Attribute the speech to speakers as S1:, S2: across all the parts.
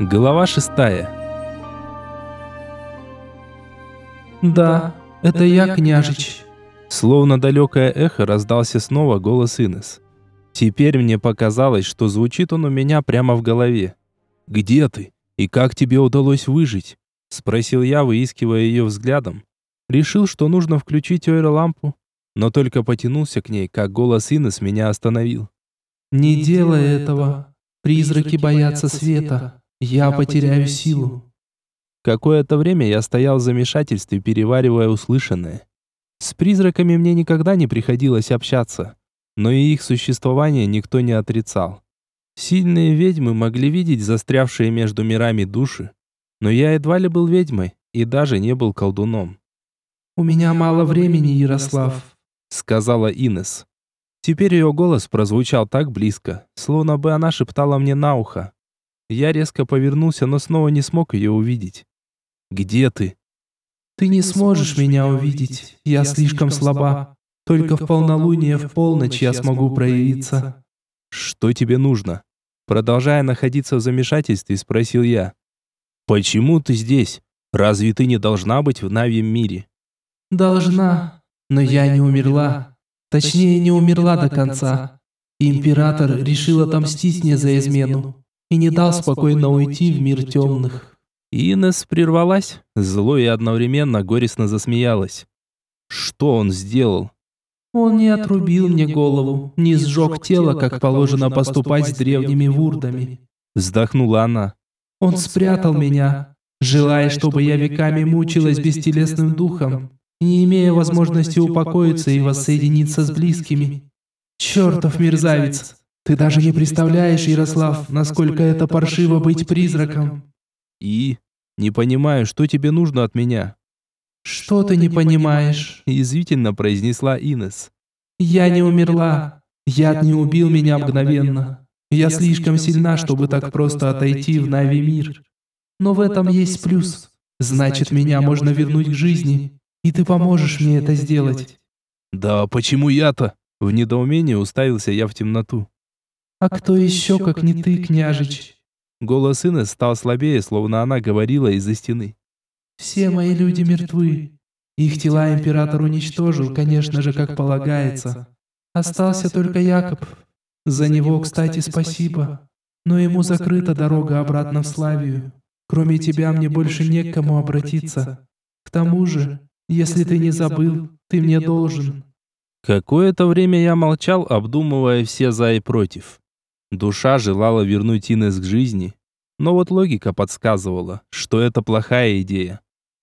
S1: Глава шестая.
S2: «Да, это я, княжич».
S1: Словно далекое эхо раздался снова голос Инес. Теперь мне показалось, что звучит он у меня прямо в голове. «Где ты? И как тебе удалось выжить?» Спросил я, выискивая ее взглядом. Решил, что нужно включить ойролампу, но только потянулся к ней, как голос Инес меня остановил.
S2: «Не делай этого. Призраки боятся света. Я потеряю силу».
S1: Какое-то время я стоял в замешательстве, переваривая услышанное. С призраками мне никогда не приходилось общаться, но и их существование никто не отрицал. Сильные ведьмы могли видеть застрявшие между мирами души, но я едва ли был ведьмой и даже не был колдуном.
S2: «У меня мало времени, Ярослав», —
S1: сказала Инес. Теперь ее голос прозвучал так близко, словно бы она шептала мне на ухо. Я резко повернулся, но снова не смог ее увидеть. «Где ты?»
S2: «Ты не сможешь меня увидеть, я слишком слаба. Только в полнолуние в полночь я смогу проявиться».
S1: «Что тебе нужно?» Продолжая находиться в замешательстве, спросил я. «Почему ты здесь? Разве ты не должна быть в Навьем мире?»
S2: «Должна, но я не умерла. Точнее, не умерла до конца. Император решил отомстить мне за измену и не дал спокойно уйти в мир темных».
S1: Инес прервалась, зло и одновременно горестно засмеялась. «Что он сделал?»
S2: «Он не отрубил мне голову, не сжег тело, как положено поступать с древними вурдами»,
S1: вздохнула она.
S2: «Он спрятал меня, желая, чтобы я веками мучилась бестелесным духом, не имея возможности упокоиться и воссоединиться с близкими. Чертов мерзавец! Ты даже не представляешь, Ярослав, насколько это паршиво быть призраком.
S1: И? Не понимаю, что тебе нужно от меня.
S2: Что ты не понимаешь?
S1: Язвительно произнесла Инес.
S2: Я не умерла. Яд не убил меня мгновенно. Я слишком сильна, чтобы так просто отойти в Нави мир. Но в этом есть плюс. Значит, меня можно вернуть к жизни. И ты поможешь мне это сделать.
S1: Да почему я-то? В недоумении уставился я в темноту.
S2: «А кто еще, как не ты, княжич?»
S1: Голос сына стал слабее, словно она говорила из-за стены.
S2: «Все мои люди мертвы. Их тела император уничтожил, конечно же, как полагается. Остался только Якоб. За него, кстати, спасибо. Но ему закрыта дорога обратно в Славию. Кроме тебя мне больше не к кому обратиться. К тому же, если ты не забыл, ты мне должен».
S1: Какое-то время я молчал, обдумывая все за и против. Душа желала вернуть Инес к жизни, но вот логика подсказывала, что это плохая идея.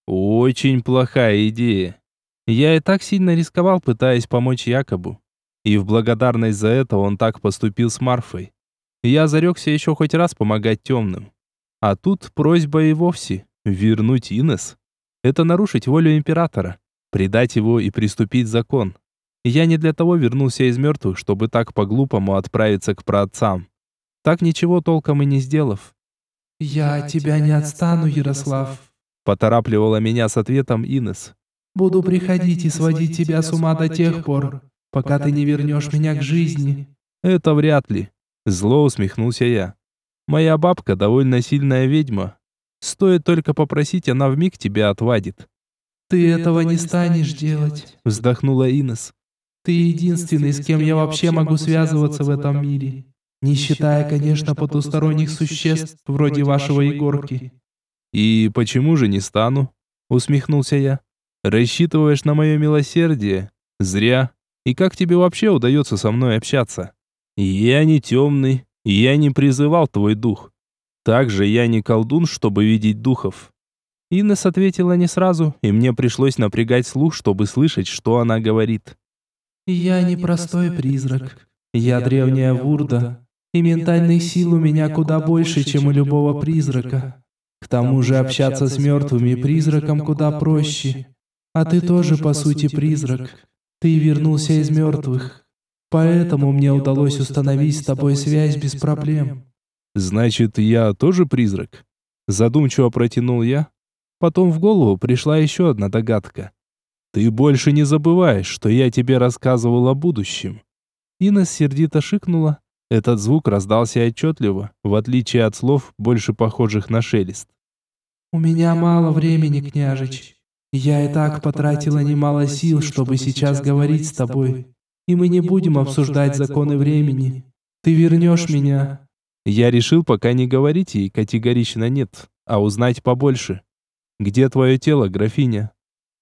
S1: Очень плохая идея. Я и так сильно рисковал, пытаясь помочь Якобу. И в благодарность за это он так поступил с Марфой. Я зарекся еще хоть раз помогать темным. А тут просьба и вовсе вернуть Инес. Это нарушить волю императора, предать его и приступить закон. Я не для того вернулся из мертвых, чтобы так по-глупому отправиться к праотцам. Так ничего толком и не сделав.
S2: «Я от тебя не отстану, Ярослав», —
S1: поторапливала меня с ответом Инес.
S2: «Буду приходить и сводить тебя с ума до тех пор, пока ты не вернешь меня к жизни».
S1: «Это вряд ли», — зло усмехнулся я. «Моя бабка довольно сильная ведьма. Стоит только попросить, она вмиг тебя отвадит».
S2: «Ты этого не станешь делать», —
S1: вздохнула Инес.
S2: Ты единственный, с кем я вообще могу связываться в этом мире. Не считая, конечно, потусторонних существ, вроде вашего Егорки.
S1: И почему же не стану? Усмехнулся я. Рассчитываешь на мое милосердие? Зря. И как тебе вообще удается со мной общаться? Я не темный, я не призывал твой дух. Также я не колдун, чтобы видеть духов. Инес ответила не сразу, и мне пришлось напрягать слух, чтобы слышать, что она говорит.
S2: Я не простой призрак. Я древняя вурда, и ментальных сил у меня куда больше, чем у любого призрака. К тому же общаться с мертвыми призраком куда проще. А ты тоже, по сути, призрак. Ты вернулся из мертвых. Поэтому мне удалось установить с тобой связь без проблем.
S1: Значит, я тоже призрак? Задумчиво протянул я. Потом в голову пришла еще одна догадка. Ты больше не забываешь, что я тебе рассказывал о будущем. Инна сердито шикнула, Этот звук раздался отчетливо, в отличие от слов, больше похожих на шелест.
S2: «У меня мало времени, княжич. Я и так потратила немало сил, чтобы сейчас говорить с тобой. И мы не будем обсуждать законы времени. Ты вернешь меня».
S1: Я решил пока не говорить ей категорично нет, а узнать побольше. «Где твое тело, графиня?»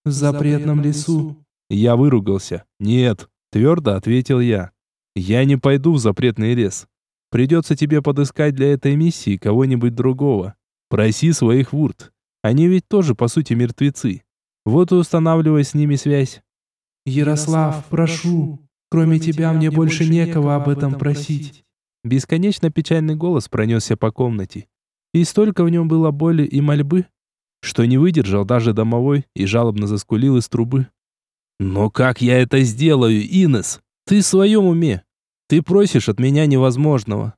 S2: «В запретном лесу».
S1: Я выругался. «Нет», твердо ответил я. Я не пойду в запретный лес. Придется тебе подыскать для этой миссии кого-нибудь другого. Проси своих вурт. Они ведь тоже, по сути, мертвецы. Вот и устанавливай с ними связь.
S2: Ярослав, прошу. Кроме тебя мне больше некого об этом просить.
S1: Бесконечно печальный голос пронесся по комнате. И столько в нем было боли и мольбы, что не выдержал даже домовой и жалобно заскулил из трубы. «Но как я это сделаю, Инес? Ты в своем уме? Ты просишь от меня невозможного».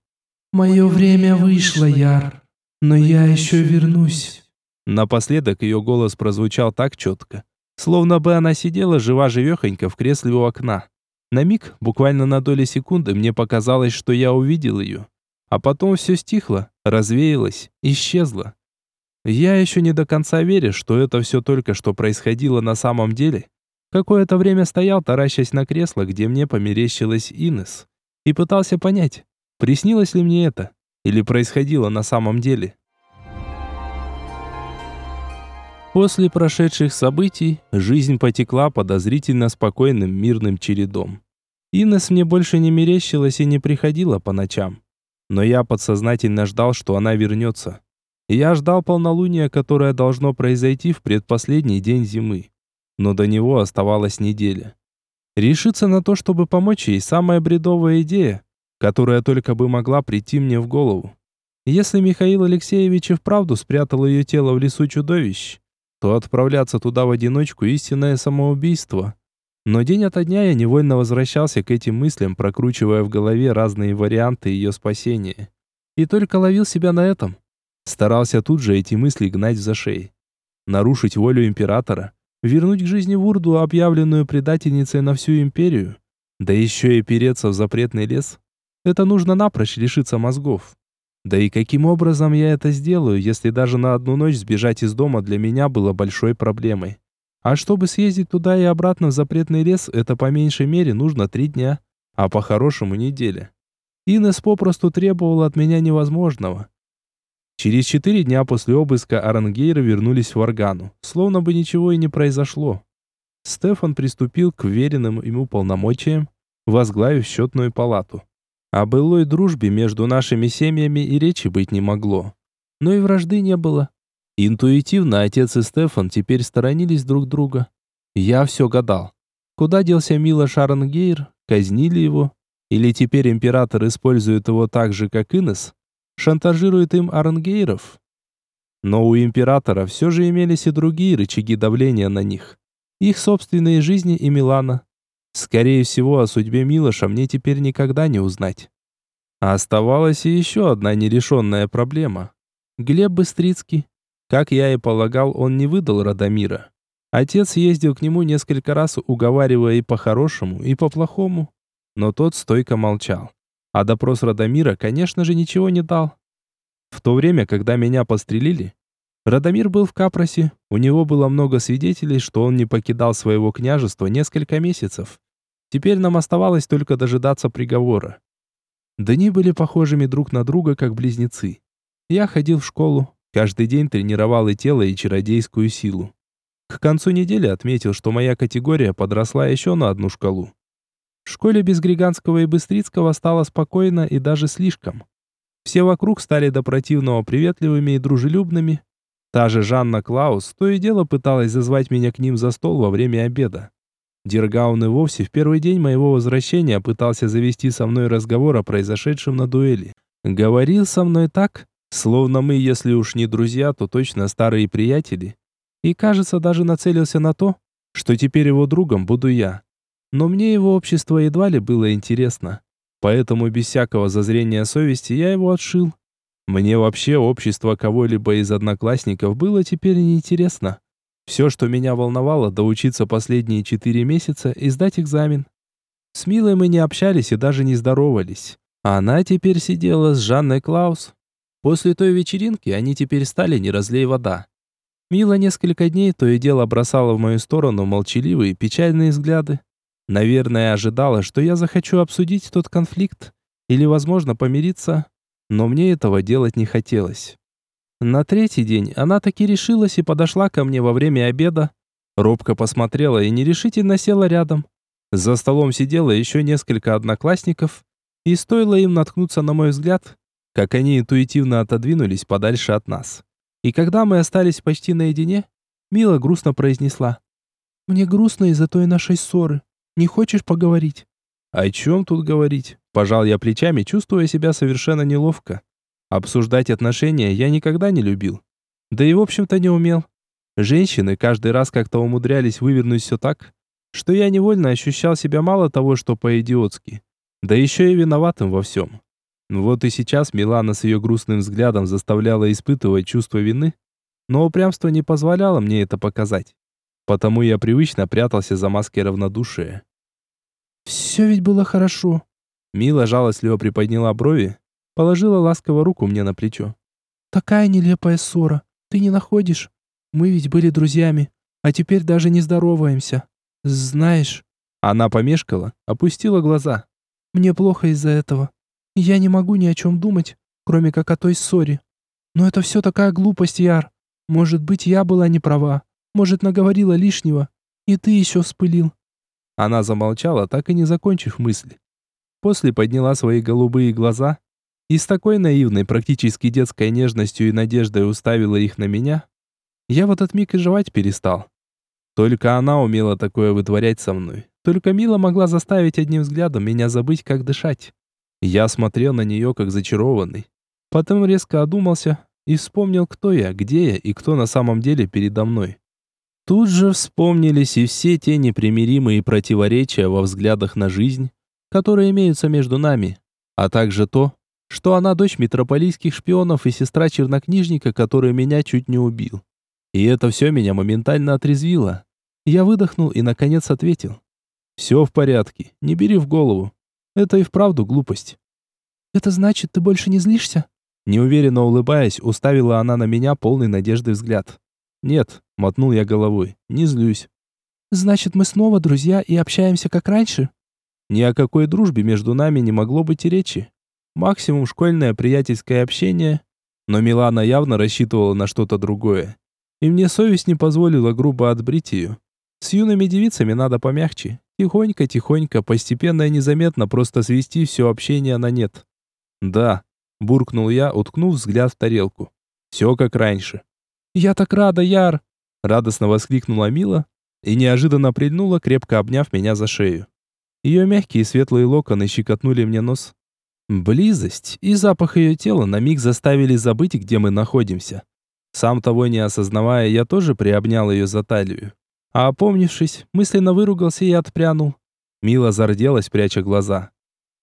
S2: «Мое время вышло, Яр, но я еще вернусь».
S1: Напоследок ее голос прозвучал так четко, словно бы она сидела жива-живехонько в кресле у окна. На миг, буквально на доли секунды, мне показалось, что я увидел ее. А потом все стихло, развеялось, исчезло. Я еще не до конца верю, что это все только что происходило на самом деле, Какое-то время стоял, таращась на кресло, где мне померещилась Инес, и пытался понять, приснилось ли мне это, или происходило на самом деле. После прошедших событий жизнь потекла подозрительно спокойным мирным чередом. Инес мне больше не мерещилась и не приходила по ночам. Но я подсознательно ждал, что она вернется. Я ждал полнолуния, которое должно произойти в предпоследний день зимы но до него оставалась неделя. Решиться на то, чтобы помочь ей, самая бредовая идея, которая только бы могла прийти мне в голову. Если Михаил Алексеевич и вправду спрятал ее тело в лесу чудовищ, то отправляться туда в одиночку – истинное самоубийство. Но день ото дня я невольно возвращался к этим мыслям, прокручивая в голове разные варианты ее спасения. И только ловил себя на этом. Старался тут же эти мысли гнать за шеи. Нарушить волю императора – Вернуть к жизни Вурду, объявленную предательницей на всю империю? Да еще и переться в запретный лес? Это нужно напрочь лишиться мозгов. Да и каким образом я это сделаю, если даже на одну ночь сбежать из дома для меня было большой проблемой? А чтобы съездить туда и обратно в запретный лес, это по меньшей мере нужно три дня, а по-хорошему неделя. Инес попросту требовала от меня невозможного. Через четыре дня после обыска Арангейра вернулись в Аргану, словно бы ничего и не произошло. Стефан приступил к веренным ему полномочиям, возглавив счетную палату. О былой дружбе между нашими семьями и речи быть не могло. Но и вражды не было. Интуитивно отец и Стефан теперь сторонились друг друга. Я все гадал. Куда делся Мила Шарангейр? Казнили его? Или теперь император использует его так же, как Инес? Шантажирует им Арангейров. Но у императора все же имелись и другие рычаги давления на них. Их собственные жизни и Милана. Скорее всего, о судьбе Милоша мне теперь никогда не узнать. А оставалась и еще одна нерешенная проблема. Глеб Быстрицкий. Как я и полагал, он не выдал Радомира. Отец ездил к нему несколько раз, уговаривая и по-хорошему, и по-плохому. Но тот стойко молчал. А допрос Радомира, конечно же, ничего не дал. В то время, когда меня подстрелили, Радомир был в Капросе, у него было много свидетелей, что он не покидал своего княжества несколько месяцев. Теперь нам оставалось только дожидаться приговора. Дни были похожими друг на друга, как близнецы. Я ходил в школу, каждый день тренировал и тело, и чародейскую силу. К концу недели отметил, что моя категория подросла еще на одну шкалу. В школе без Григанского и Быстрицкого стало спокойно и даже слишком. Все вокруг стали до противного приветливыми и дружелюбными. Та же Жанна Клаус то и дело пыталась зазвать меня к ним за стол во время обеда. Дергаун и вовсе в первый день моего возвращения пытался завести со мной разговор о произошедшем на дуэли. Говорил со мной так, словно мы, если уж не друзья, то точно старые приятели. И, кажется, даже нацелился на то, что теперь его другом буду я. Но мне его общество едва ли было интересно. Поэтому без всякого зазрения совести я его отшил. Мне вообще общество кого-либо из одноклассников было теперь неинтересно. Все, что меня волновало, доучиться последние четыре месяца и сдать экзамен. С Милой мы не общались и даже не здоровались. Она теперь сидела с Жанной Клаус. После той вечеринки они теперь стали не разлей вода. Мила несколько дней то и дело бросала в мою сторону молчаливые, печальные взгляды. Наверное, ожидала, что я захочу обсудить тот конфликт или, возможно, помириться, но мне этого делать не хотелось. На третий день она таки решилась и подошла ко мне во время обеда. Робко посмотрела и нерешительно села рядом. За столом сидело еще несколько одноклассников, и стоило им наткнуться на мой взгляд, как они интуитивно отодвинулись подальше от нас. И когда мы остались почти наедине, Мила грустно произнесла.
S2: «Мне грустно из-за той нашей ссоры. Не хочешь поговорить?»
S1: «О чем тут говорить?» Пожал я плечами, чувствуя себя совершенно неловко. Обсуждать отношения я никогда не любил. Да и в общем-то не умел. Женщины каждый раз как-то умудрялись вывернуть все так, что я невольно ощущал себя мало того, что по-идиотски, да еще и виноватым во всем. Вот и сейчас Милана с ее грустным взглядом заставляла испытывать чувство вины, но упрямство не позволяло мне это показать. Потому я привычно прятался за маской равнодушия.
S2: «Все ведь было хорошо».
S1: Мила жалостливо приподняла брови, положила ласково руку мне на плечо.
S2: «Такая нелепая ссора. Ты не находишь? Мы ведь были друзьями, а теперь даже не здороваемся. Знаешь...»
S1: Она помешкала, опустила глаза.
S2: «Мне плохо из-за этого. Я не могу ни о чем думать, кроме как о той ссоре. Но это все такая глупость, Яр. Может быть, я была не права. Может, наговорила лишнего. И ты еще вспылил.
S1: Она замолчала, так и не закончив мысли. После подняла свои голубые глаза и с такой наивной, практически детской нежностью и надеждой уставила их на меня. Я в этот миг и жевать перестал. Только она умела такое вытворять со мной. Только Мила могла заставить одним взглядом меня забыть, как дышать. Я смотрел на нее, как зачарованный. Потом резко одумался и вспомнил, кто я, где я и кто на самом деле передо мной. Тут же вспомнились и все те непримиримые противоречия во взглядах на жизнь, которые имеются между нами, а также то, что она дочь метрополийских шпионов и сестра чернокнижника, который меня чуть не убил. И это все меня моментально отрезвило. Я выдохнул и наконец ответил. «Все в порядке, не бери в голову. Это и вправду глупость».
S2: «Это значит, ты больше не злишься?»
S1: Неуверенно улыбаясь, уставила она на меня полный надежды взгляд. «Нет», — мотнул я головой, — «не злюсь».
S2: «Значит, мы снова друзья и общаемся как раньше?»
S1: Ни о какой дружбе между нами не могло быть и речи. Максимум школьное приятельское общение, но Милана явно рассчитывала на что-то другое. И мне совесть не позволила грубо отбрить ее. С юными девицами надо помягче. Тихонько-тихонько, постепенно и незаметно просто свести все общение на нет. «Да», — буркнул я, уткнув взгляд в тарелку. «Все как раньше».
S2: «Я так рада, Яр!»
S1: Радостно воскликнула Мила и неожиданно прильнула, крепко обняв меня за шею. Ее мягкие светлые локоны щекотнули мне нос. Близость и запах ее тела на миг заставили забыть, где мы находимся. Сам того не осознавая, я тоже приобнял ее за талию. А опомнившись, мысленно выругался и отпрянул. Мила зарделась, пряча глаза.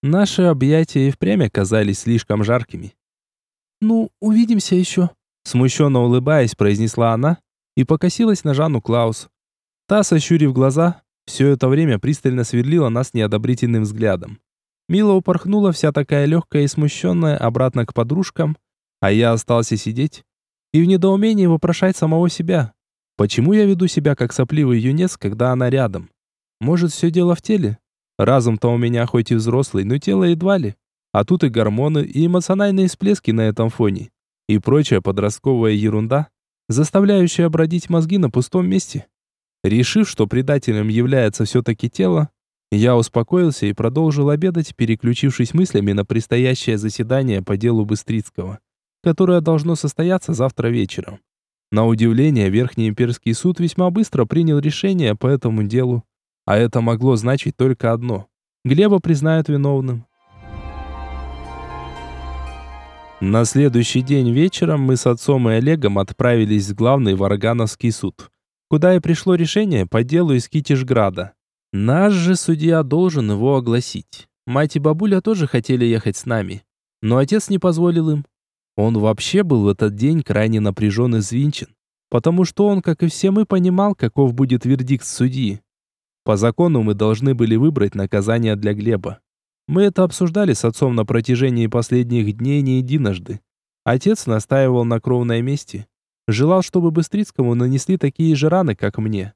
S1: Наши объятия и впрямь оказались слишком жаркими.
S2: «Ну, увидимся еще»,
S1: Смущенно улыбаясь, произнесла она и покосилась на Жанну Клаус. Та, сощурив глаза, все это время пристально сверлила нас неодобрительным взглядом. Мила упорхнула вся такая легкая и смущенная обратно к подружкам, а я остался сидеть и в недоумении вопрошать самого себя. Почему я веду себя как сопливый юнец, когда она рядом? Может, все дело в теле? Разум-то у меня хоть и взрослый, но тело едва ли. А тут и гормоны, и эмоциональные всплески на этом фоне и прочая подростковая ерунда, заставляющая бродить мозги на пустом месте. Решив, что предателем является все-таки тело, я успокоился и продолжил обедать, переключившись мыслями на предстоящее заседание по делу Быстрицкого, которое должно состояться завтра вечером. На удивление, Верхний имперский суд весьма быстро принял решение по этому делу, а это могло значить только одно. Глеба признают виновным. На следующий день вечером мы с отцом и Олегом отправились в главный Варгановский суд, куда и пришло решение по делу из Китежграда. Наш же судья должен его огласить. Мать и бабуля тоже хотели ехать с нами, но отец не позволил им. Он вообще был в этот день крайне напряжен и звинчен, потому что он, как и все мы, понимал, каков будет вердикт судьи. По закону мы должны были выбрать наказание для Глеба. Мы это обсуждали с отцом на протяжении последних дней не единожды. Отец настаивал на кровной мести. Желал, чтобы Быстрицкому нанесли такие же раны, как мне.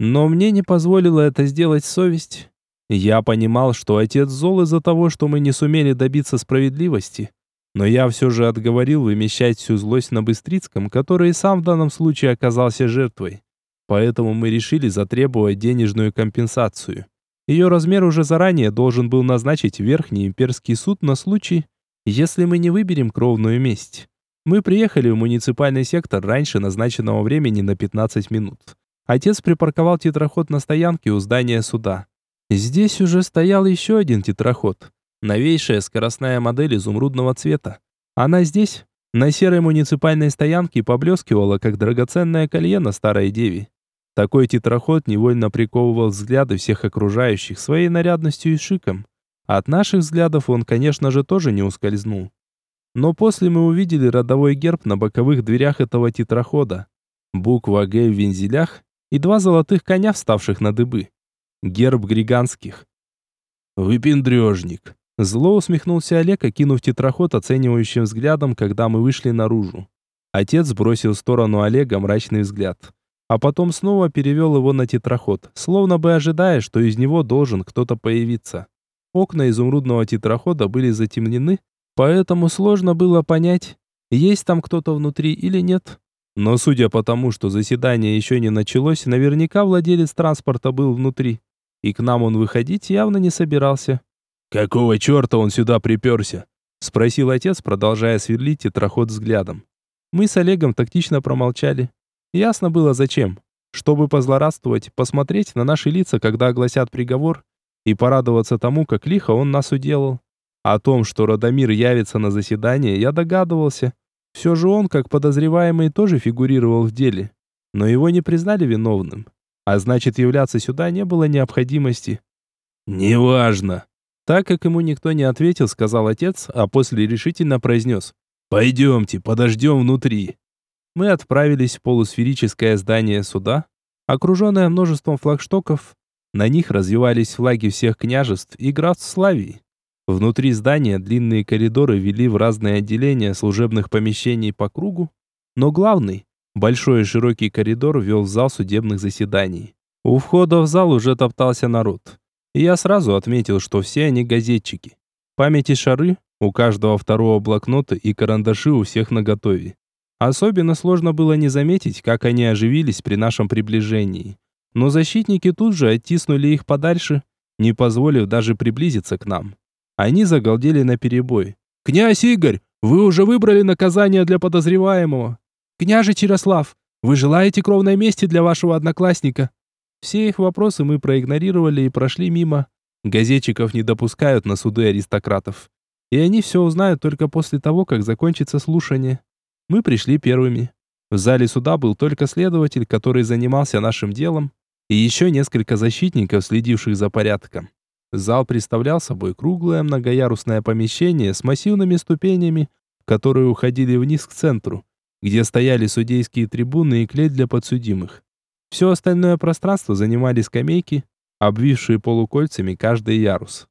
S1: Но мне не позволила это сделать совесть. Я понимал, что отец зол из-за того, что мы не сумели добиться справедливости. Но я все же отговорил вымещать всю злость на Быстрицком, который и сам в данном случае оказался жертвой. Поэтому мы решили затребовать денежную компенсацию. Ее размер уже заранее должен был назначить Верхний имперский суд на случай, если мы не выберем кровную месть. Мы приехали в муниципальный сектор раньше назначенного времени на 15 минут. Отец припарковал тетраход на стоянке у здания суда. Здесь уже стоял еще один тетраход. Новейшая скоростная модель изумрудного цвета. Она здесь, на серой муниципальной стоянке, поблескивала, как драгоценное колье на старой деве. Такой тетраход невольно приковывал взгляды всех окружающих своей нарядностью и шиком. От наших взглядов он, конечно же, тоже не ускользнул. Но после мы увидели родовой герб на боковых дверях этого тетрахода. Буква «Г» в вензелях и два золотых коня, вставших на дыбы. Герб григанских. «Выпендрежник!» Зло усмехнулся Олег, окинув тетраход оценивающим взглядом, когда мы вышли наружу. Отец бросил в сторону Олега мрачный взгляд, а потом снова перевел его на тетраход, словно бы ожидая, что из него должен кто-то появиться. Окна изумрудного тетрахода были затемнены, поэтому сложно было понять, есть там кто-то внутри или нет. Но судя по тому, что заседание еще не началось, наверняка владелец транспорта был внутри. И к нам он выходить явно не собирался. «Какого черта он сюда приперся?» Спросил отец, продолжая сверлить тетраход взглядом. Мы с Олегом тактично промолчали. Ясно было зачем. Чтобы позлорадствовать, посмотреть на наши лица, когда огласят приговор, и порадоваться тому, как лихо он нас уделал. О том, что Радомир явится на заседание, я догадывался. Все же он, как подозреваемый, тоже фигурировал в деле. Но его не признали виновным. А значит, являться сюда не было необходимости. «Неважно!» Так как ему никто не ответил, сказал отец, а после решительно произнес. «Пойдемте, подождем внутри». Мы отправились в полусферическое здание суда, окруженное множеством флагштоков. На них развивались флаги всех княжеств и графств Славии. Внутри здания длинные коридоры вели в разные отделения служебных помещений по кругу, но главный, большой и широкий коридор вел в зал судебных заседаний. У входа в зал уже топтался народ. И я сразу отметил, что все они газетчики. Памяти шары, у каждого второго блокнота и карандаши у всех наготове. Особенно сложно было не заметить, как они оживились при нашем приближении. Но защитники тут же оттиснули их подальше, не позволив даже приблизиться к нам. Они загалдели на перебой. «Князь Игорь, вы уже выбрали наказание для подозреваемого!» «Княже Ярослав, вы желаете кровной мести для вашего одноклассника?» Все их вопросы мы проигнорировали и прошли мимо. Газетчиков не допускают на суды аристократов. И они все узнают только после того, как закончится слушание. Мы пришли первыми. В зале суда был только следователь, который занимался нашим делом, и еще несколько защитников, следивших за порядком. Зал представлял собой круглое многоярусное помещение с массивными ступенями, которые уходили вниз к центру, где стояли судейские трибуны и клеть для подсудимых. Все остальное пространство занимали скамейки, обвившие полукольцами каждый ярус.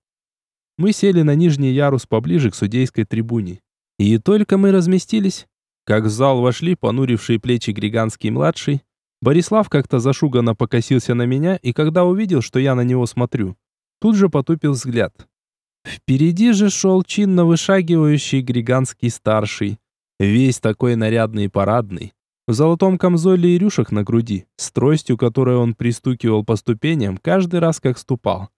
S1: Мы сели на нижний ярус поближе к судейской трибуне. И только мы разместились, как в зал вошли понурившие плечи Григанский-младший. Борислав как-то зашуганно покосился на меня, и когда увидел, что я на него смотрю, тут же потупил взгляд. Впереди же шел чинно вышагивающий Григанский старший, весь такой нарядный и парадный, в золотом камзоле и рюшах на груди, с тростью, которой он пристукивал по ступеням каждый раз, как ступал.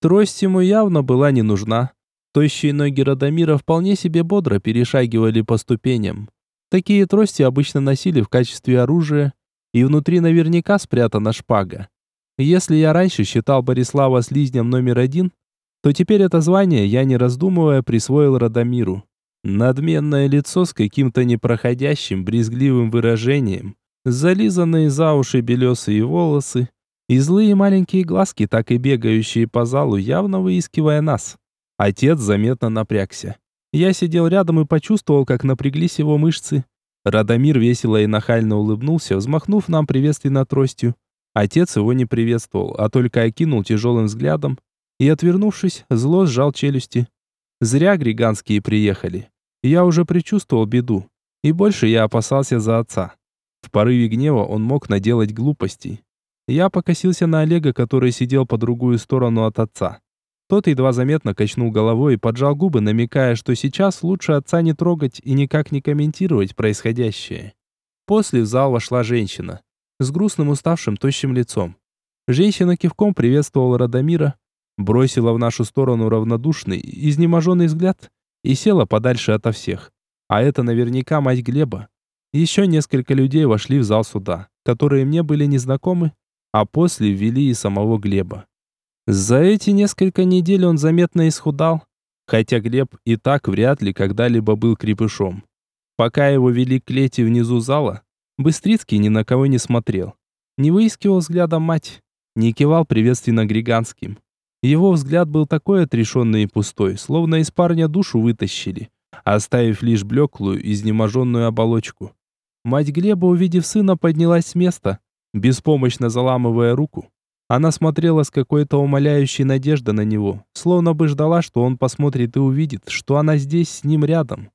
S1: Трость ему явно была не нужна. Тощие ноги Радомира вполне себе бодро перешагивали по ступеням. Такие трости обычно носили в качестве оружия, и внутри наверняка спрятана шпага. Если я раньше считал Борислава слизнем номер один, то теперь это звание я, не раздумывая, присвоил Радомиру. Надменное лицо с каким-то непроходящим, брезгливым выражением, зализанные за уши белесые волосы и злые маленькие глазки, так и бегающие по залу, явно выискивая нас. Отец заметно напрягся. Я сидел рядом и почувствовал, как напряглись его мышцы. Радомир весело и нахально улыбнулся, взмахнув нам приветственно тростью. Отец его не приветствовал, а только окинул тяжелым взглядом. и, отвернувшись, зло сжал челюсти. Зря григанские приехали. Я уже предчувствовал беду, и больше я опасался за отца. В порыве гнева он мог наделать глупостей. Я покосился на Олега, который сидел по другую сторону от отца. Тот едва заметно качнул головой и поджал губы, намекая, что сейчас лучше отца не трогать и никак не комментировать происходящее. После в зал вошла женщина с грустным уставшим тощим лицом. Женщина кивком приветствовала Радомира, бросила в нашу сторону равнодушный, изнеможенный взгляд и села подальше ото всех. А это наверняка мать Глеба. Еще несколько людей вошли в зал суда, которые мне были незнакомы, а после ввели и самого Глеба. За эти несколько недель он заметно исхудал, хотя Глеб и так вряд ли когда-либо был крепышом. Пока его вели к клете внизу зала, Быстрицкий ни на кого не смотрел. Не выискивал взглядом мать, не кивал приветственно Григанским. Его взгляд был такой отрешенный и пустой, словно из парня душу вытащили, оставив лишь блеклую, изнеможенную оболочку. Мать Глеба, увидев сына, поднялась с места, беспомощно заламывая руку. Она смотрела с какой-то умоляющей надеждой на него, словно бы ждала, что он посмотрит и увидит, что она здесь с ним рядом.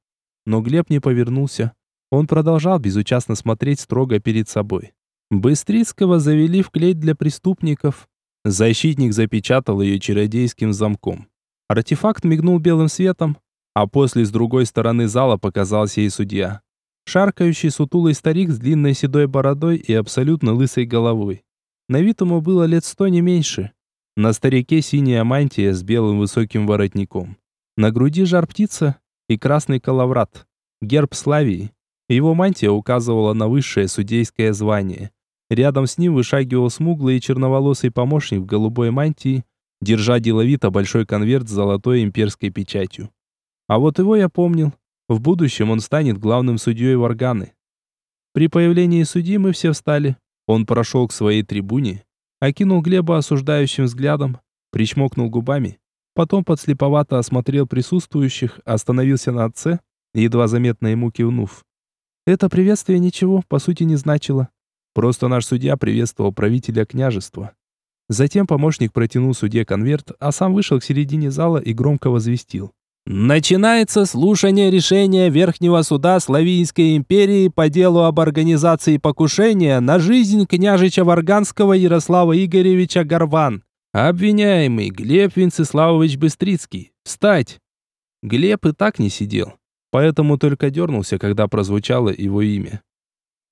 S1: Но Глеб не повернулся. Он продолжал безучастно смотреть строго перед собой. Быстрицкого завели в клеть для преступников, Защитник запечатал ее чародейским замком. Артефакт мигнул белым светом, а после с другой стороны зала показался и судья. Шаркающий сутулый старик с длинной седой бородой и абсолютно лысой головой. На вид ему было лет сто не меньше. На старике синяя мантия с белым высоким воротником. На груди жар птица и красный коловрат. Герб Славии. Его мантия указывала на высшее судейское звание. Рядом с ним вышагивал смуглый и черноволосый помощник в голубой мантии, держа деловито большой конверт с золотой имперской печатью. А вот его я помнил. В будущем он станет главным судьей Варганы. При появлении судьи мы все встали. Он прошел к своей трибуне, окинул Глеба осуждающим взглядом, причмокнул губами, потом подслеповато осмотрел присутствующих, остановился на отце, едва заметно ему кивнув. Это приветствие ничего, по сути, не значило. Просто наш судья приветствовал правителя княжества. Затем помощник протянул судье конверт, а сам вышел к середине зала и громко возвестил. Начинается слушание решения Верхнего суда Славийской империи по делу об организации покушения на жизнь княжича Варганского Ярослава Игоревича Горван. Обвиняемый Глеб Венцеславович Быстрицкий. Встать! Глеб и так не сидел, поэтому только дернулся, когда прозвучало его имя.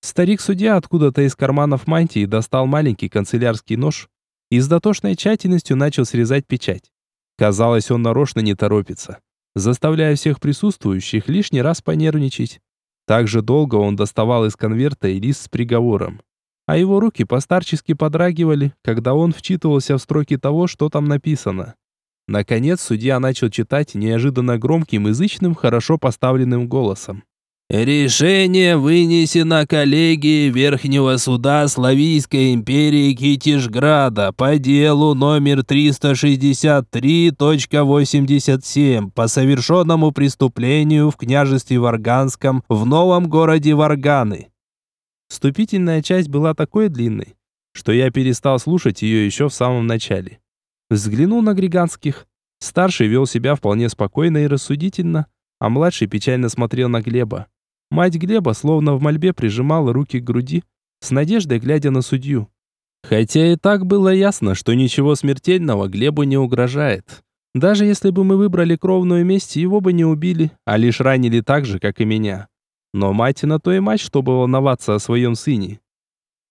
S1: Старик-судья откуда-то из карманов мантии достал маленький канцелярский нож и с дотошной тщательностью начал срезать печать. Казалось, он нарочно не торопится, заставляя всех присутствующих лишний раз понервничать. Так же долго он доставал из конверта и лист с приговором. А его руки постарчески подрагивали, когда он вчитывался в строки того, что там написано. Наконец судья начал читать неожиданно громким, язычным, хорошо поставленным голосом. Решение вынесено коллегией Верхнего суда Славийской империи Китишграда по делу номер 363.87 по совершенному преступлению в княжестве Варганском в новом городе Варганы. Вступительная часть была такой длинной, что я перестал слушать ее еще в самом начале. Взглянул на Григанских. Старший вел себя вполне спокойно и рассудительно, а младший печально смотрел на Глеба. Мать Глеба словно в мольбе прижимала руки к груди, с надеждой глядя на судью. Хотя и так было ясно, что ничего смертельного Глебу не угрожает. Даже если бы мы выбрали кровную месть, его бы не убили, а лишь ранили так же, как и меня. Но мать на то и мать, чтобы волноваться о своем сыне.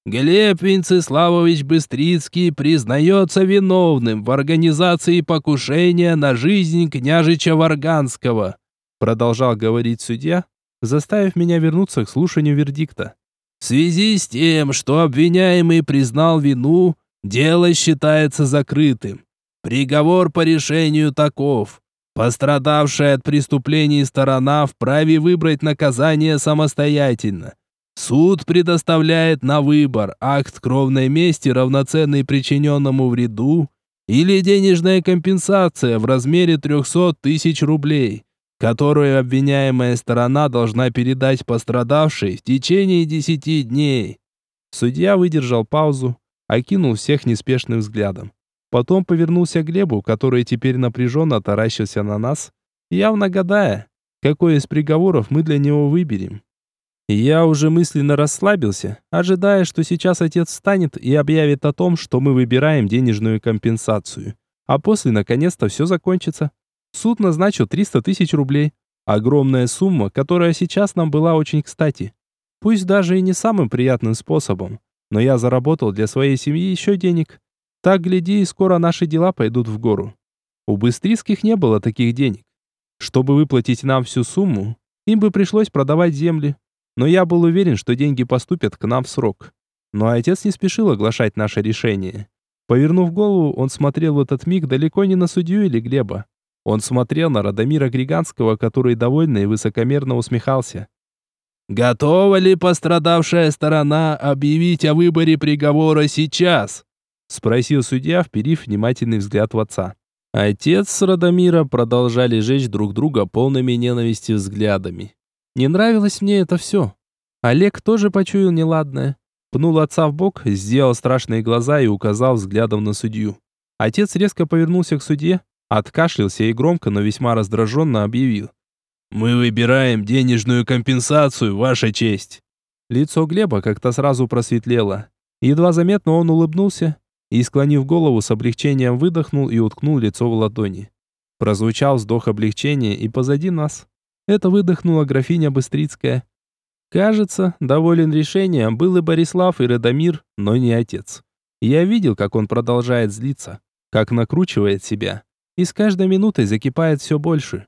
S1: Глеб Венцеславович Быстрицкий признается виновным в организации покушения на жизнь княжича Варганского, продолжал говорить судья, заставив меня вернуться к слушанию вердикта. В связи с тем, что обвиняемый признал вину, дело считается закрытым. Приговор по решению таков. Пострадавшая от преступлений сторона вправе выбрать наказание самостоятельно. Суд предоставляет на выбор акт кровной мести, равноценный причиненному вреду, или денежная компенсация в размере 300 тысяч рублей которую обвиняемая сторона должна передать пострадавшей в течение десяти дней. Судья выдержал паузу, окинул всех неспешным взглядом. Потом повернулся к Глебу, который теперь напряженно таращился на нас, явно гадая, какой из приговоров мы для него выберем. Я уже мысленно расслабился, ожидая, что сейчас отец встанет и объявит о том, что мы выбираем денежную компенсацию. А после, наконец-то, все закончится. Суд назначил 300 тысяч рублей. Огромная сумма, которая сейчас нам была очень кстати. Пусть даже и не самым приятным способом, но я заработал для своей семьи еще денег. Так, гляди, и скоро наши дела пойдут в гору. У Быстрицких не было таких денег. Чтобы выплатить нам всю сумму, им бы пришлось продавать земли. Но я был уверен, что деньги поступят к нам в срок. Но отец не спешил оглашать наше решение. Повернув голову, он смотрел в этот миг далеко не на судью или Глеба. Он смотрел на Радомира Григанского, который довольно и высокомерно усмехался. «Готова ли пострадавшая сторона объявить о выборе приговора сейчас?» Спросил судья, вперив внимательный взгляд в отца. Отец с Радомира продолжали жечь друг друга полными ненависти взглядами. Не нравилось мне это все. Олег тоже почуял неладное. Пнул отца в бок, сделал страшные глаза и указал взглядом на судью. Отец резко повернулся к судье, откашлялся и громко, но весьма раздраженно объявил. «Мы выбираем денежную компенсацию, ваша честь!» Лицо Глеба как-то сразу просветлело. Едва заметно он улыбнулся и, склонив голову, с облегчением выдохнул и уткнул лицо в ладони. Прозвучал вздох облегчения и позади нас. Это выдохнула графиня Быстрицкая. Кажется, доволен решением был и Борислав, и Радомир, но не отец. Я видел, как он продолжает злиться, как накручивает себя, и с каждой минутой закипает все больше.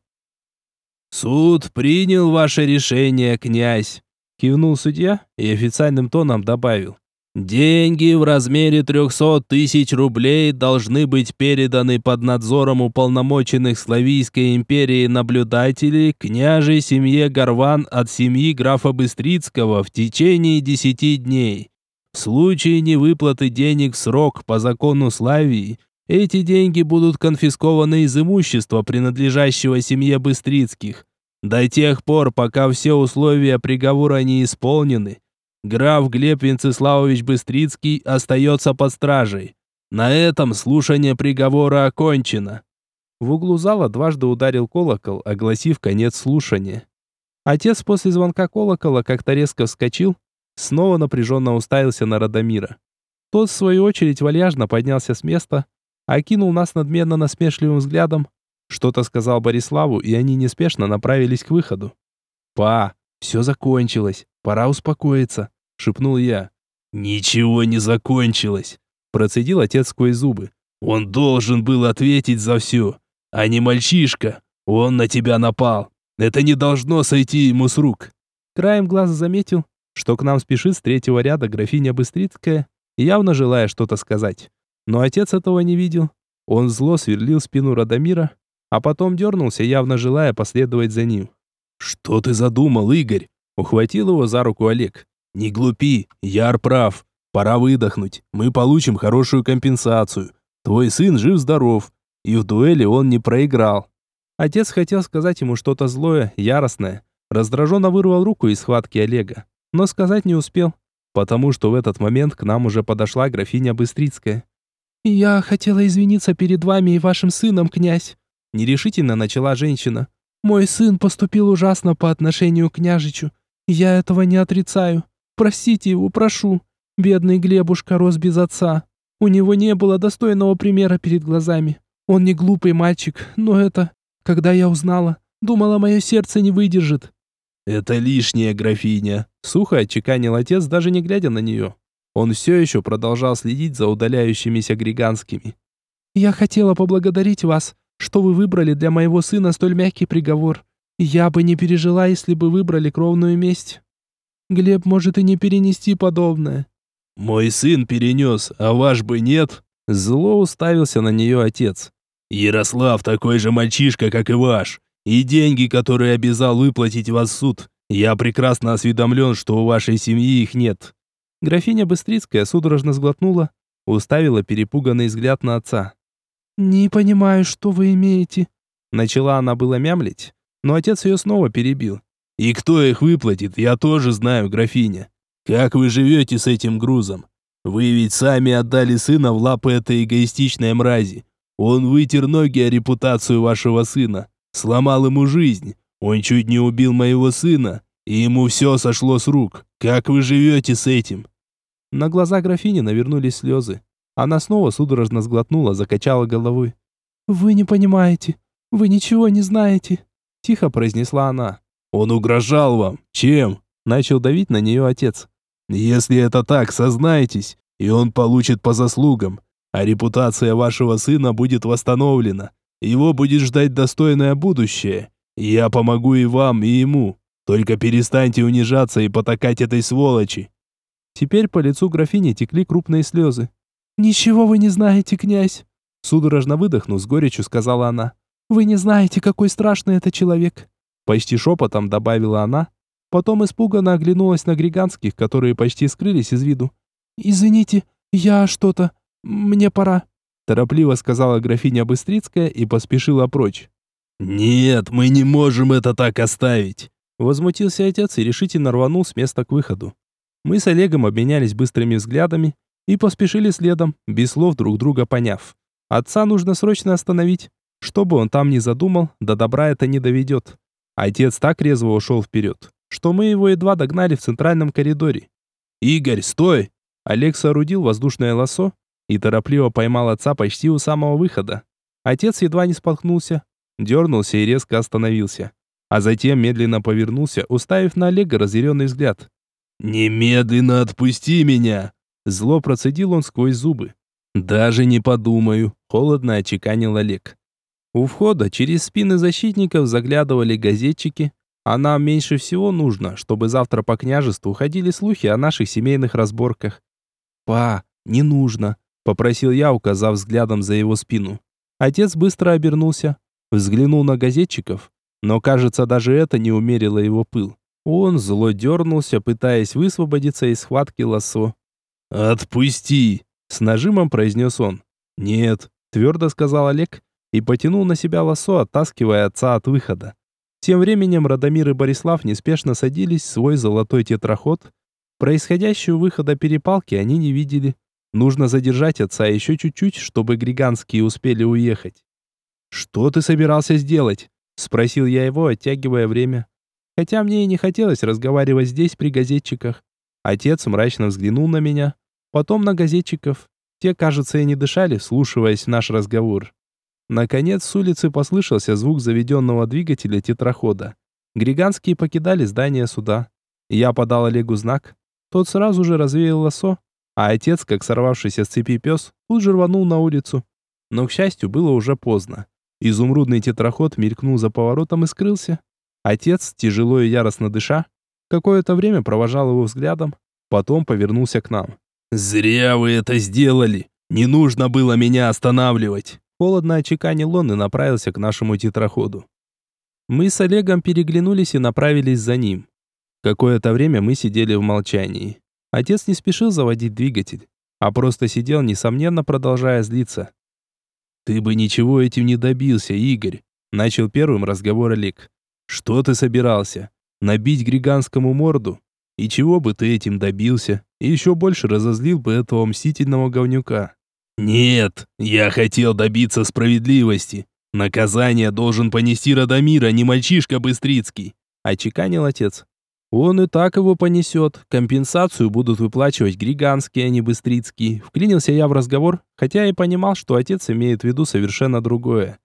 S1: «Суд принял ваше решение, князь», — кивнул судья и официальным тоном добавил. «Деньги в размере 300 тысяч рублей должны быть переданы под надзором уполномоченных Славийской империи наблюдателей княжей семье Горван от семьи графа Быстрицкого в течение 10 дней. В случае невыплаты денег в срок по закону Славии эти деньги будут конфискованы из имущества, принадлежащего семье Быстрицких. До тех пор, пока все условия приговора не исполнены, граф Глеб Венцеславович Быстрицкий остается под стражей. На этом слушание приговора окончено. В углу зала дважды ударил колокол, огласив конец слушания. Отец после звонка колокола как-то резко вскочил, снова напряженно уставился на Радомира. Тот, в свою очередь, вальяжно поднялся с места, окинул нас надменно насмешливым взглядом, что-то сказал Бориславу, и они неспешно направились к выходу. «Па, все закончилось, пора успокоиться», — шепнул я. «Ничего не закончилось», — процедил отец сквозь зубы. «Он должен был ответить за все, а не мальчишка. Он на тебя напал. Это не должно сойти ему с рук». Краем глаза заметил, что к нам спешит с третьего ряда графиня Быстрицкая, явно желая что-то сказать. Но отец этого не видел. Он зло сверлил спину Радомира, а потом дернулся, явно желая последовать за ним. «Что ты задумал, Игорь?» Ухватил его за руку Олег. «Не глупи, Яр прав. Пора выдохнуть. Мы получим хорошую компенсацию. Твой сын жив-здоров. И в дуэли он не проиграл». Отец хотел сказать ему что-то злое, яростное. Раздраженно вырвал руку из схватки Олега. Но сказать не успел, потому что в этот момент к нам уже подошла графиня Быстрицкая. «Я хотела извиниться перед вами и вашим сыном, князь», — нерешительно начала женщина. «Мой сын поступил ужасно по отношению к княжичу. Я этого не отрицаю. Простите его, прошу. Бедный Глебушка рос без отца. У него не было достойного примера перед глазами. Он не глупый мальчик, но это... Когда я узнала, думала, мое сердце не выдержит». «Это лишняя графиня», — сухо отчеканил отец, даже не глядя на нее. Он все еще продолжал следить за удаляющимися григанскими. «Я хотела поблагодарить вас, что вы выбрали для моего сына столь мягкий приговор. Я бы не пережила, если бы выбрали кровную месть. Глеб может и не перенести подобное». «Мой сын перенес, а ваш бы нет?» Зло уставился на нее отец. «Ярослав такой же мальчишка, как и ваш. И деньги, которые обязал выплатить вас суд, я прекрасно осведомлен, что у вашей семьи их нет. Графиня Быстрицкая судорожно сглотнула, уставила перепуганный взгляд на отца. «Не понимаю, что вы имеете?» Начала она было мямлить, но отец ее снова перебил. «И кто их выплатит, я тоже знаю, графиня. Как вы живете с этим грузом? Вы ведь сами отдали сына в лапы этой эгоистичной мрази. Он вытер ноги о репутацию вашего сына, сломал ему жизнь. Он чуть не убил моего сына, и ему все сошло с рук. Как вы живете с этим?» На глаза графини навернулись слезы. Она снова судорожно сглотнула, закачала головой.
S2: «Вы не понимаете. Вы ничего не знаете», — тихо произнесла она.
S1: «Он угрожал вам. Чем?» — начал давить на нее отец. «Если это так, сознайтесь, и он получит по заслугам, а репутация вашего сына будет восстановлена. Его будет ждать достойное будущее. Я помогу и вам, и ему. Только перестаньте унижаться и потакать этой сволочи». Теперь по лицу графини текли крупные слезы.
S2: «Ничего вы не знаете, князь!»
S1: Судорожно выдохнув, с горечью сказала она.
S2: «Вы не знаете, какой страшный это человек!»
S1: Почти шепотом добавила она. Потом испуганно оглянулась на григанских, которые почти скрылись из виду.
S2: «Извините, я что-то... Мне пора!»
S1: Торопливо сказала графиня Быстрицкая и поспешила прочь. «Нет, мы не можем это так оставить!» Возмутился отец и решительно рванул с места к выходу. Мы с Олегом обменялись быстрыми взглядами, и поспешили следом, без слов друг друга поняв. Отца нужно срочно остановить. Что бы он там ни задумал, до добра это не доведет. Отец так резво ушел вперед, что мы его едва догнали в центральном коридоре. «Игорь, стой!» Олег соорудил воздушное лассо и торопливо поймал отца почти у самого выхода. Отец едва не споткнулся, дернулся и резко остановился. А затем медленно повернулся, уставив на Олега разъяренный взгляд. «Немедленно отпусти меня!» Зло процедил он сквозь зубы. «Даже не подумаю», — холодно очеканил Олег. У входа через спины защитников заглядывали газетчики, а нам меньше всего нужно, чтобы завтра по княжеству ходили слухи о наших семейных разборках. «Па, не нужно», — попросил я, указав взглядом за его спину. Отец быстро обернулся, взглянул на газетчиков, но, кажется, даже это не умерило его пыл. Он зло дернулся, пытаясь высвободиться из схватки лассо. «Отпусти!» — с нажимом произнес он. «Нет», — твердо сказал Олег и потянул на себя лосо, оттаскивая отца от выхода. Тем временем Радомир и Борислав неспешно садились в свой золотой тетраход. Происходящего выхода перепалки они не видели. Нужно задержать отца еще чуть-чуть, чтобы григанские успели уехать. «Что ты собирался сделать?» — спросил я его, оттягивая время. Хотя мне и не хотелось разговаривать здесь при газетчиках. Отец мрачно взглянул на меня, потом на газетчиков. Те, кажется, и не дышали, вслушиваясь в наш разговор. Наконец с улицы послышался звук заведенного двигателя тетрахода. Григанские покидали здание суда. Я подал Олегу знак. Тот сразу же развеял лосо, а отец, как сорвавшийся с цепи пес, тут же рванул на улицу. Но, к счастью, было уже поздно. Изумрудный тетраход мелькнул за поворотом и скрылся. Отец, тяжело и яростно дыша, Какое-то время провожал его взглядом, потом повернулся к нам. «Зря вы это сделали! Не нужно было меня останавливать!» Холодно очеканил он и направился к нашему тетраходу. Мы с Олегом переглянулись и направились за ним. Какое-то время мы сидели в молчании. Отец не спешил заводить двигатель, а просто сидел, несомненно, продолжая злиться. «Ты бы ничего этим не добился, Игорь», — начал первым разговор Олег. «Что ты собирался? набить Григанскому морду. И чего бы ты этим добился? И еще больше разозлил бы этого мстительного говнюка. Нет, я хотел добиться справедливости. Наказание должен понести Радомир, а не мальчишка Быстрицкий. Очеканил отец. Он и так его понесет. Компенсацию будут выплачивать Григанский, а не Быстрицкий. Вклинился я в разговор, хотя и понимал, что отец имеет в виду совершенно другое.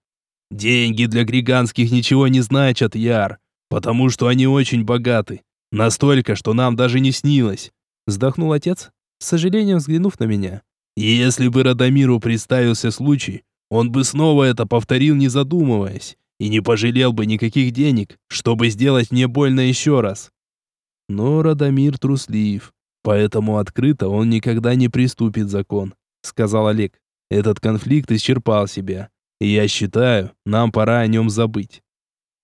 S1: Деньги для Григанских ничего не значат, Яр. Потому что они очень богаты. Настолько, что нам даже не снилось. Вздохнул отец, с сожалением взглянув на меня. Если бы Радомиру представился случай, он бы снова это повторил, не задумываясь, и не пожалел бы никаких денег, чтобы сделать мне больно еще раз. Но Радомир труслив, поэтому открыто он никогда не приступит закон, сказал Олег. Этот конфликт исчерпал себя, я считаю, нам пора о нем забыть.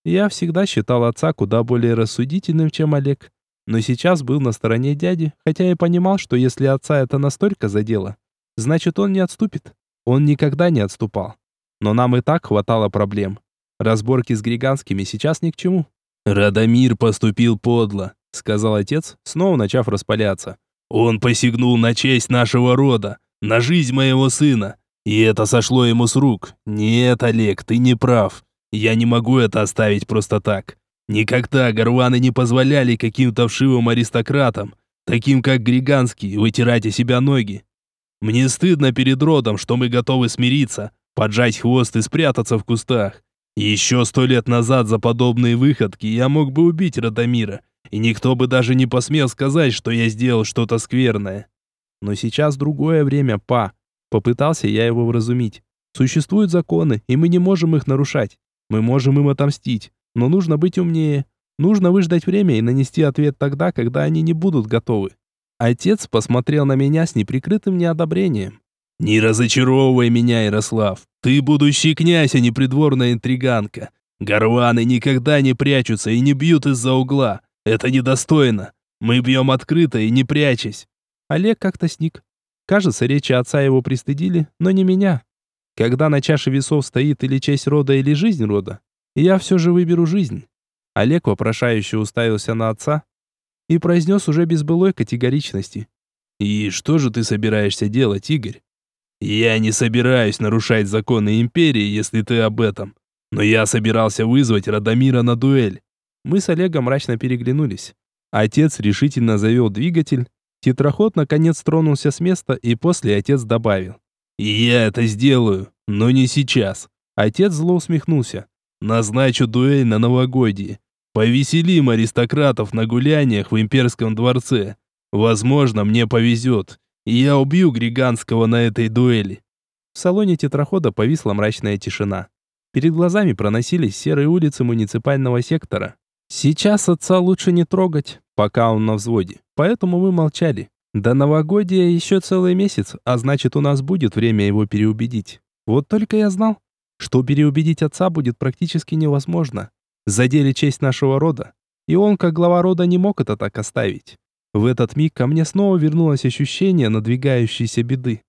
S1: Я всегда считал отца куда более рассудительным, чем Олег. Но сейчас был на стороне дяди, хотя и понимал, что если отца это настолько задело, значит он не отступит. Он никогда не отступал. Но нам и так хватало проблем. Разборки с Григанскими сейчас ни к чему. «Радомир поступил подло», — сказал отец, снова начав распаляться. Он посягнул на честь нашего рода, на жизнь моего сына. И это сошло ему с рук. Нет, Олег, ты не прав. Я не могу это оставить просто так. Никогда горваны не позволяли каким-то вшивым аристократам, таким как Григанский, вытирать о себя ноги. Мне стыдно перед родом, что мы готовы смириться, поджать хвост и спрятаться в кустах. Еще сто лет назад за подобные выходки я мог бы убить Радомира, и никто бы даже не посмел сказать, что я сделал что-то скверное. Но сейчас другое время, па. Попытался я его вразумить. Существуют законы, и мы не можем их нарушать. Мы можем им отомстить, но нужно быть умнее. Нужно выждать время и нанести ответ тогда, когда они не будут готовы. Отец посмотрел на меня с неприкрытым неодобрением. «Не разочаровывай меня, Ярослав. Ты будущий князь, а не придворная интриганка. Горваны никогда не прячутся и не бьют из-за угла. Это недостойно. Мы бьем открыто и не прячась». Олег как-то сник. Кажется, речи отца его пристыдили, но не меня. Когда на чаше весов стоит или честь рода, или жизнь рода, я все же выберу жизнь. Олег вопрошающе уставился на отца, и произнес уже без былой категоричности. «И что же ты собираешься делать, Игорь?» «Я не собираюсь нарушать законы Империи, если ты об этом. Но я собирался вызвать Радомира на дуэль». Мы с Олегом мрачно переглянулись. Отец решительно завел двигатель. Тетраход наконец тронулся с места, и после отец добавил. «Я это сделаю, но не сейчас». Отец зло усмехнулся. «Назначу дуэль на новогодие. Повеселим аристократов на гуляниях в имперском дворце. Возможно, мне повезет, я убью Григанского на этой дуэли. В салоне тетрахода повисла мрачная тишина. Перед глазами проносились серые улицы муниципального сектора. Сейчас отца лучше не трогать, пока он на взводе. Поэтому мы молчали. До новогодия еще целый месяц, а значит у нас будет время его переубедить. Вот только я знал, что переубедить отца будет практически невозможно задели честь нашего рода, и он, как глава рода, не мог это так оставить. В этот миг ко мне снова вернулось ощущение надвигающейся беды.